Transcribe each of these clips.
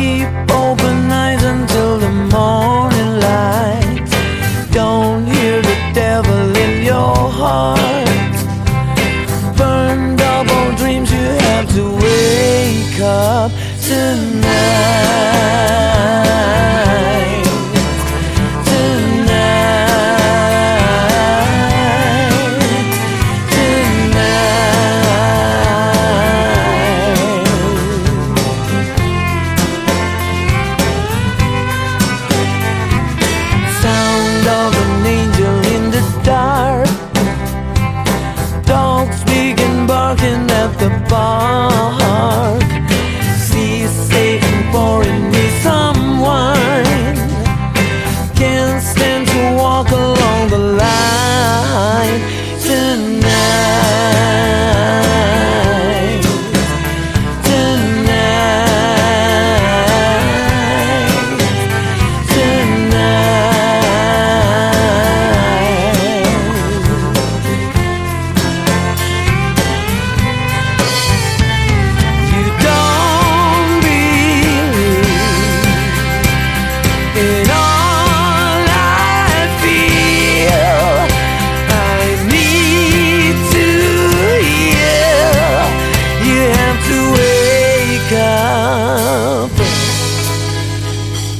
keep open eyes until the morning light. Don't hear the devil in your heart. Dreams, you have to wake up tonight.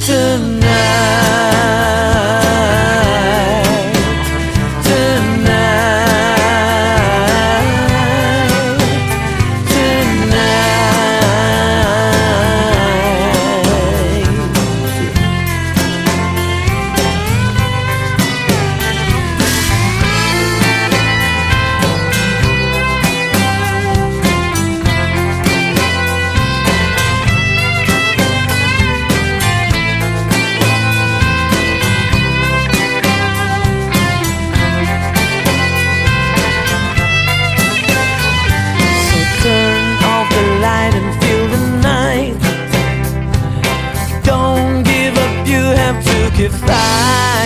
Tonight.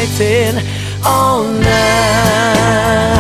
fighting all night.